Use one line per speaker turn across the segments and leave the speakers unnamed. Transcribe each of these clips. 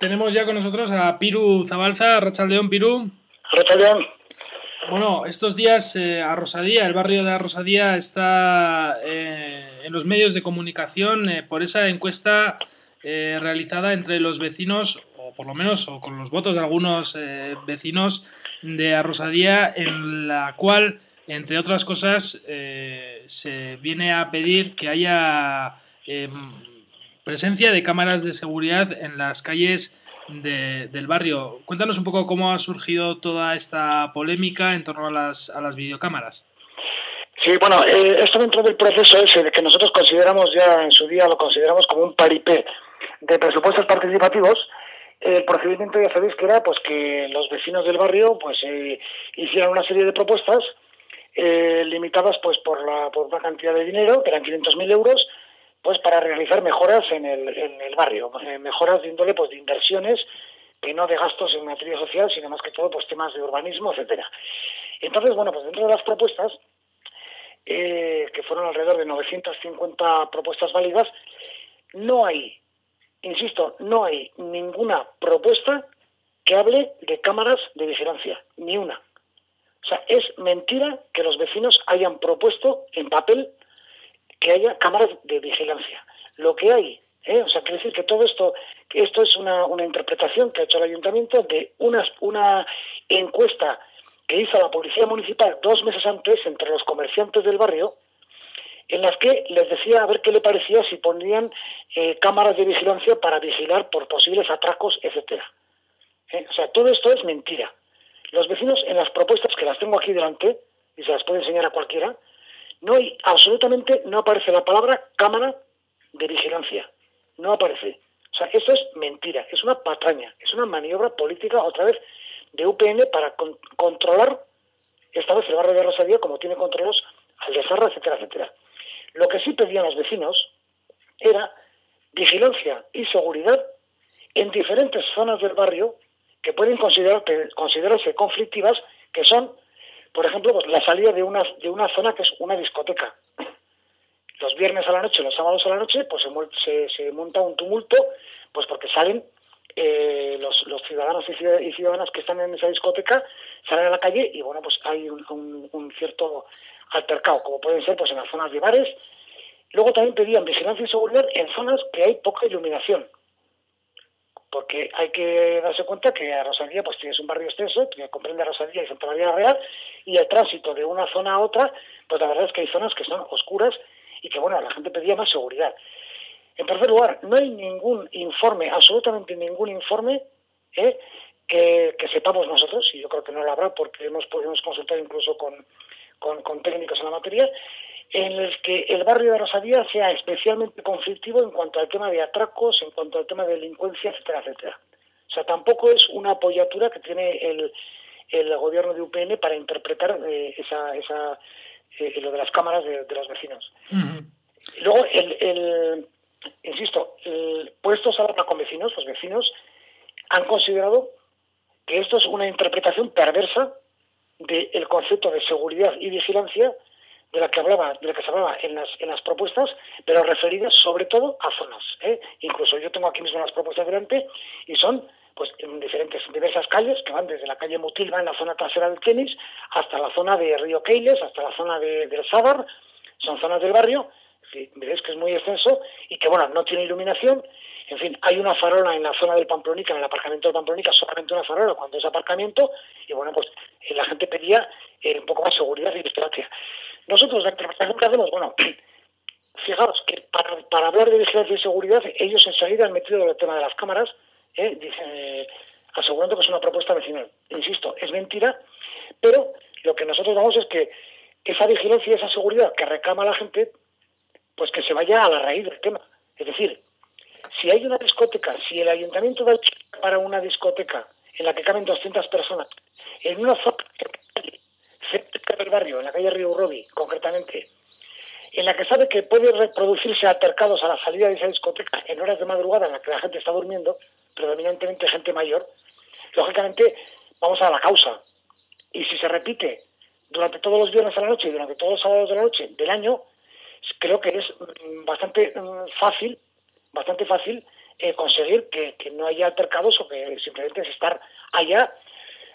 tenemos ya con nosotros a Piru Zabalza, Rachaldeón, Piru.
Rachaldeón.
Bueno, estos días eh, a Rosadía, el barrio de Rosadía está eh, en los medios de comunicación eh, por esa encuesta realizada entre los vecinos, o por lo menos o con los votos de algunos vecinos de Arrosadía, en la cual, entre otras cosas, se viene a pedir que haya presencia de cámaras de seguridad en las calles del barrio. Cuéntanos un poco cómo ha surgido toda esta polémica en torno a las, a las videocámaras.
Sí, bueno, eh, esto dentro del proceso ese de que nosotros consideramos ya en su día, lo consideramos como un paripé de presupuestos participativos, el procedimiento ya sabéis que era pues que los vecinos del barrio pues eh, hicieran una serie de propuestas eh, limitadas pues por, la, por una cantidad de dinero, que eran 500.000 euros, pues para realizar mejoras en el, en el barrio, eh, mejoras de índole pues de inversiones que no de gastos en materia social, sino más que todo pues temas de urbanismo, etcétera. Entonces, bueno, pues dentro de las propuestas, eh, que fueron alrededor de 950 propuestas válidas, no hay, insisto, no hay ninguna propuesta que hable de cámaras de vigilancia, ni una. O sea, es mentira que los vecinos hayan propuesto en papel que haya cámaras de vigilancia. Lo que hay, ¿eh? o sea, quiere decir que todo esto, esto es una, una interpretación que ha hecho el ayuntamiento de una, una encuesta que hizo la policía municipal dos meses antes entre los comerciantes del barrio, en las que les decía a ver qué le parecía si pondrían eh, cámaras de vigilancia para vigilar por posibles atracos, etcétera. ¿Eh? O sea, todo esto es mentira. Los vecinos en las propuestas que las tengo aquí delante, y se las puedo enseñar a cualquiera, no hay, absolutamente no aparece la palabra cámara de vigilancia. No aparece. O sea, esto es mentira, es una patraña, es una maniobra política otra vez de UPN para controlar esta vez el barrio de Rosalía como tiene controlos al de Zarra, etcétera, etcétera. Lo que sí pedían los vecinos era vigilancia y seguridad en diferentes zonas del barrio que pueden considerar, considerarse conflictivas, que son ejemplo, pues la salida de una, de una zona que es una discoteca. Los viernes a la noche, los sábados a la noche, pues se, se, monta un tumulto, pues porque salen eh, los, los, ciudadanos y ciudadanas que están en esa discoteca, salen a la calle y bueno, pues hay un, un, cierto altercado, como pueden ser pues en las zonas de bares. Luego también pedían vigilancia y seguridad en zonas que hay poca iluminación porque hay que darse cuenta que a Rosalía pues tienes un barrio extenso que comprende a Rosalía y Santa María Real y el tránsito de una zona a otra pues la verdad es que hay zonas que son oscuras y que bueno la gente pedía más seguridad en tercer lugar no hay ningún informe absolutamente ningún informe ¿eh? que, sepamos nosotros y yo creo que no lo habrá porque hemos podido consultar incluso con, con, con técnicos en la materia en el que el barrio de Rosadía sea especialmente conflictivo en cuanto al tema de atracos, en cuanto al tema de delincuencia, etcétera, etcétera. O sea, tampoco es una apoyatura que tiene el, el gobierno de UPN para interpretar eh, esa, esa eh, lo de las cámaras de, los vecinos. luego, el, el insisto, el, puestos a hablar con vecinos, los vecinos han considerado que esto es una interpretación perversa del concepto de seguridad y vigilancia de la que hablaba, de la que se hablaba en las, en las propuestas, pero referidas sobre todo a zonas. ¿eh? Incluso yo tengo aquí mismo las propuestas delante y son pues en diferentes, diversas calles que van desde la calle Mutilva en la zona trasera del tenis hasta la zona de Río Keiles, hasta la zona de, del Sábar, son zonas del barrio, veréis que es muy extenso y que bueno, no tiene iluminación, en fin, hay una farola en la zona del Pamplonica, en el aparcamiento del Pamplonica, solamente una farola cuando es aparcamiento, y bueno, pues la gente pedía eh, un poco más seguridad y vigilancia. Nosotros, que hacemos, bueno, fijaos que para, hablar de vigilancia y seguridad, ellos enseguida han metido el tema de las cámaras, ¿eh? Asegurando que es una propuesta vecinal. Insisto, es mentira, pero lo que nosotros vamos es que esa vigilancia y esa seguridad que reclama la gente, pues que se vaya a la raíz del tema. Es decir, si hay una discoteca, si el ayuntamiento da para una discoteca en la que caben 200 personas, en una zona cerca del barrio, en la calle Río Robi, concretamente, en la que sabe que puede reproducirse altercados a la salida de esa discoteca en horas de madrugada en la que la gente está durmiendo, predominantemente gente mayor, lógicamente vamos a la causa. Y si se repite durante todos los viernes a la noche y durante todos los sábados de la noche del año, creo que es mm, bastante mm, fácil, bastante fácil eh, conseguir que, no haya altercados o que simplemente es estar allá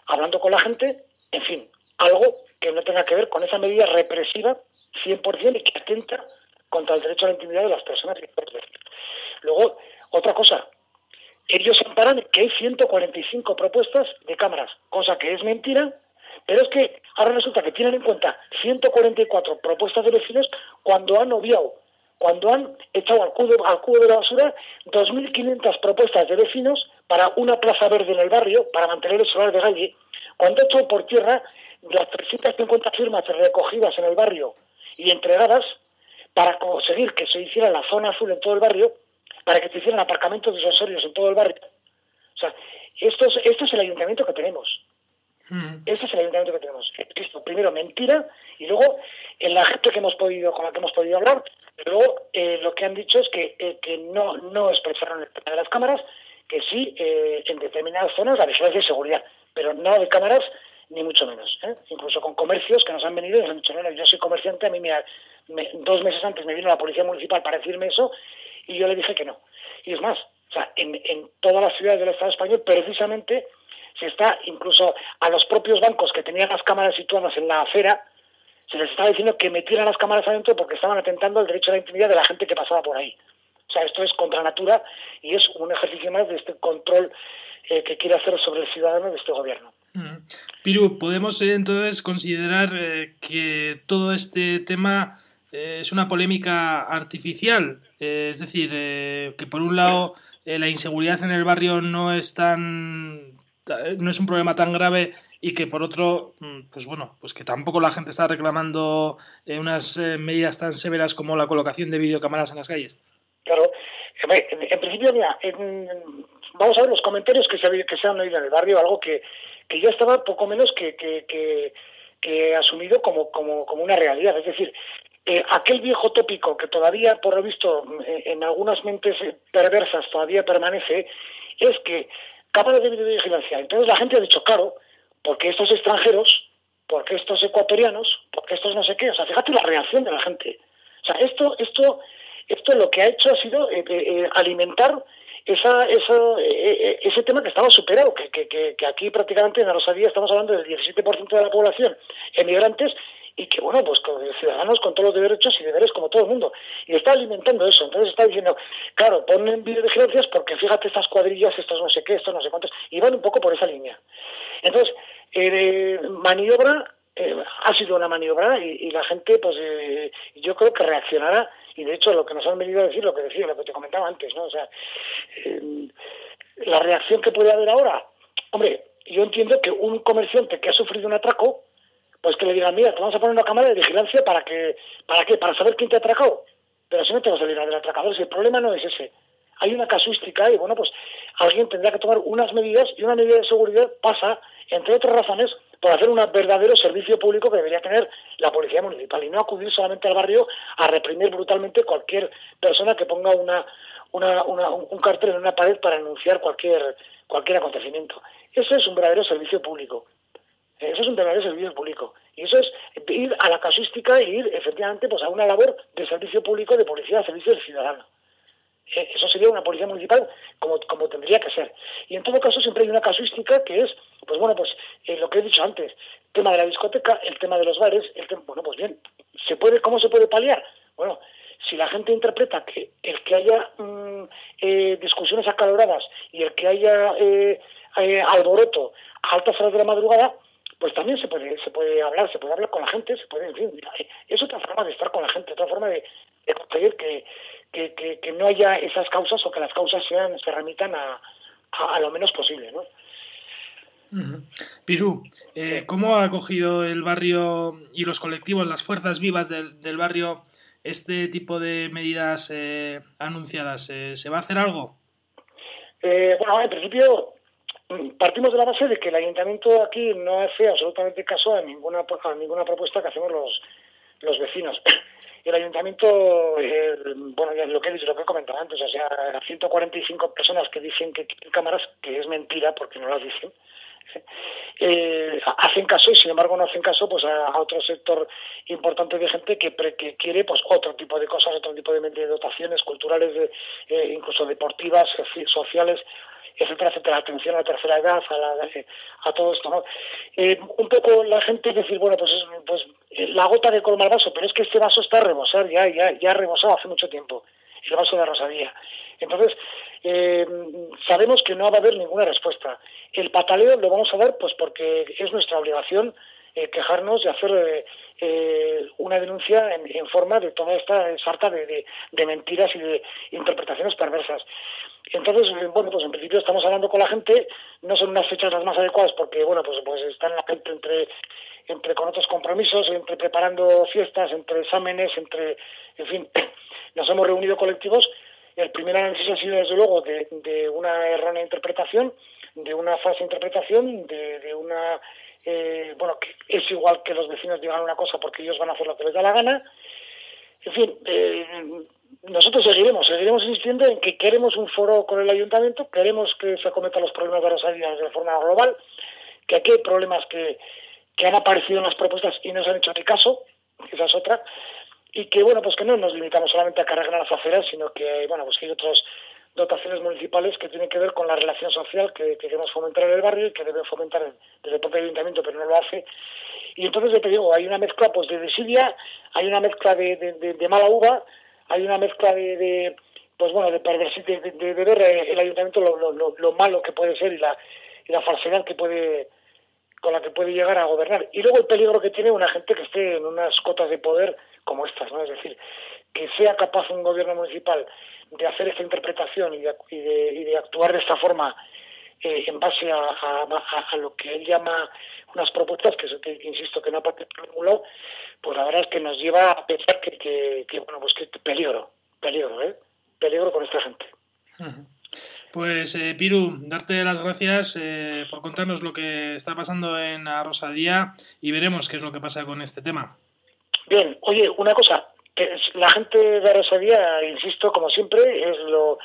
hablando con la gente, en fin, algo que no tenga que ver con esa medida represiva 100% y que atenta contra el derecho a la intimidad de las personas. Luego, otra cosa, ellos amparan que hay 145 propuestas de cámaras, cosa que es mentira, pero es que ahora resulta que tienen en cuenta 144 propuestas de vecinos cuando han obviado, cuando han echado al cubo, al cubo de la basura 2.500 propuestas de vecinos para una plaza verde en el barrio, para mantener el solar de calle, cuando ha echado por tierra las 350 firmas recogidas en el barrio y entregadas para conseguir que se hiciera la zona azul en todo el barrio, para que se hicieran aparcamientos disuasorios en todo el barrio. O sea, esto es, esto es el ayuntamiento que tenemos. Mm. Este es el ayuntamiento que tenemos. Esto, primero, mentira, y luego, en la gente que hemos podido, con la que hemos podido hablar, luego eh, lo que han dicho es que, eh, que no, no expresaron el tema de las cámaras, que sí, eh, en determinadas zonas la vigilancia de seguridad, pero no de cámaras ni mucho menos. Incluso con comercios que nos han venido y nos han dicho, no, yo soy comerciante, a mí me, dos meses antes me vino la policía municipal para decirme eso, y yo le dije que no. Y es más, o sea, en, en todas las ciudades del Estado español, precisamente, se está incluso a los propios bancos que tenían las cámaras situadas en la acera, se les estaba diciendo que metieran las cámaras adentro porque estaban atentando al derecho a la intimidad de la gente que pasaba por ahí. O sea, esto es contra natura y es un ejercicio más de este control eh, que quiere hacer sobre el ciudadano de este gobierno.
Piru, ¿podemos eh, entonces considerar eh, que todo este tema es una polémica artificial? es decir, que por un lado la inseguridad en el barrio no es tan no es un problema tan grave y que por otro, mm, pues bueno, pues que tampoco la gente está reclamando eh, unas eh, medidas tan severas como la colocación de videocámaras en las calles.
Claro, en, principio, mira, vamos a ver los comentarios que se, que se han oído en el barrio, algo que, que ya estaba poco menos que, que, que, asumido como, como, como una realidad. Es decir, eh, aquel viejo tópico que todavía, por lo visto, en algunas mentes perversas todavía permanece, es que cámara de videovigilancia. Entonces la gente ha dicho, claro, porque estos extranjeros, porque estos ecuatorianos, porque estos no sé qué. O sea, fíjate la reacción de la gente. O sea, esto, esto, esto lo que ha hecho ha sido eh, eh, eh, alimentar esa, esa, ese tema que estaba superado, que, que, aquí prácticamente en la Rosalía estamos hablando del 17% de la población emigrantes y que, bueno, pues con ciudadanos con todos los derechos y deberes como todo el mundo. Y está alimentando eso. Entonces está diciendo, claro, ponen videovigilancias porque fíjate estas cuadrillas, estos no sé qué, estos no sé cuántos, y van un poco por esa línea. Entonces, eh, maniobra, eh, ha sido una maniobra y, la gente, pues eh, yo creo que reaccionará. Y de hecho, lo que nos han venido a decir, lo que decía, lo que te comentaba antes, ¿no? O sea, la reacción que puede haber ahora, hombre, yo entiendo que un comerciante que ha sufrido un atraco, pues que le digan, mira, te vamos a poner una cámara de vigilancia para que, ¿para qué? Para saber quién te ha atracado. Pero si no te vas a librar del atracador, si el problema no es ese. Hay una casuística y, bueno, pues alguien tendrá que tomar unas medidas y una medida de seguridad pasa, entre otras razones, por hacer un verdadero servicio público que debería tener la policía municipal y no acudir solamente al barrio a reprimir brutalmente cualquier persona que ponga una, una, un cartel en una pared para anunciar cualquier, cualquier acontecimiento. Ese es un verdadero servicio público. Eso es un verdadero servicio público. Y eso es ir a la casuística e ir efectivamente pues, a una labor de servicio público, de policía al servicio del ciudadano. Eh, eso sería una policía municipal como, como tendría que ser. Y en todo caso siempre hay una casuística que es, pues bueno, pues eh, lo que he dicho antes, el tema de la discoteca, el tema de los bares, el bueno, pues bien, ¿se puede, ¿cómo se puede paliar? Bueno, si la gente interpreta que el que haya mm, eh, discusiones acaloradas y el que haya alboroto a altas horas de la madrugada, pues también se puede, se puede hablar, se puede hablar con la gente, se puede, en fin, es otra forma de estar con la gente, otra forma de, conseguir que, que, no haya esas causas o que las causas sean, se remitan a, a, lo menos posible, ¿no?
Pirú, eh, ¿cómo ha acogido el barrio y los colectivos, las fuerzas vivas del, del barrio, este tipo de medidas eh, anunciadas? Eh, ¿Se va a hacer algo?
bueno, en principio Partimos de la base de que el ayuntamiento aquí no hace absolutamente caso a ninguna, ninguna propuesta que hacemos los, los vecinos. El ayuntamiento, eh, bueno, ya lo que he dicho, lo que he comentado antes, o sea, 145 personas que dicen que cámaras, que es mentira porque no las dicen, eh, hacen caso y sin embargo no hacen caso pues a, otro sector importante de gente que, que, quiere pues otro tipo de cosas, otro tipo de, dotaciones culturales, eh, incluso deportivas, sociales etcétera, etcétera, atención a la tercera edad, a, la, a todo esto, ¿no? Eh, un poco la gente decir, bueno, pues, pues eh, la gota de colmar vaso, pero es que este vaso está a rebosar, ya, ya, ya ha rebosado hace mucho tiempo, el vaso de Rosadía. Entonces, eh, sabemos que no va a haber ninguna respuesta. El pataleo lo vamos a dar pues porque es nuestra obligación quejarnos y hacer una denuncia en, forma de toda esta sarta de, de, mentiras y de interpretaciones perversas. Entonces, eh, bueno, pues en principio estamos hablando con la gente, no son unas fechas las más adecuadas porque, bueno, pues, pues están la gente entre, entre con otros compromisos, entre preparando fiestas, entre exámenes, entre, en fin, nos hemos reunido colectivos. El primer análisis ha sido, desde luego, de, una errónea interpretación, de una falsa interpretación, de, de una, eh, bueno, que es igual que los vecinos digan una cosa porque ellos van a hacer lo que les da la gana. En fin, eh, nosotros seguiremos, seguiremos insistiendo en que queremos un foro con el ayuntamiento, queremos que se acometan los problemas de Rosalía de forma global, que aquí hay problemas que, que han aparecido en las propuestas y no se han hecho ni caso, esa es otra, y que bueno, pues que no nos limitamos solamente a cargar las aceras, sino que bueno, pues que hay otras dotaciones municipales que tienen que ver con la relación social que, queremos fomentar en el barrio y que debe fomentar desde el propio ayuntamiento, pero no lo hace. Y entonces te hay una mezcla pues de desidia, hay una mezcla de, de mala uva, hay una mezcla de, pues bueno, de, de, de, ver el ayuntamiento lo, lo, lo, malo que puede ser y la, y la falsedad que puede con la que puede llegar a gobernar. Y luego el peligro que tiene una gente que esté en unas cotas de poder como estas, ¿no? Es decir, que sea capaz un gobierno municipal de hacer esta interpretación y de, y de, actuar de esta forma eh, en base a, lo que él llama unas propuestas que, insisto, que no ha ningún pues la verdad es que nos lleva a pensar que, bueno, pues que peligro, peligro, ¿eh? Peligro con esta gente.
Pues eh, Piru, darte las gracias eh, por contarnos lo que está pasando en Rosadía y veremos qué es lo que pasa con este tema.
Bien, oye, una cosa, la gente de Rosadía, insisto, como siempre, es lo,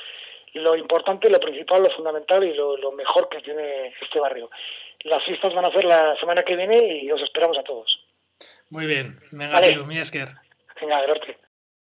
lo importante, lo principal, lo fundamental y lo, lo mejor que tiene este barrio. Las fiestas van a ser la semana que viene y os esperamos a todos.
Muy bien. Venga, vale. Piru, mi esker.
Venga, gracias.